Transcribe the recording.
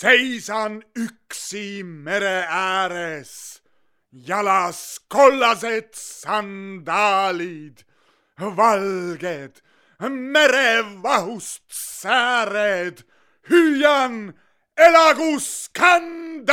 seisan üksi mere ääres, jalas kollased sandaalid, valged merevahust sääred, hüüan elagu skandaalid!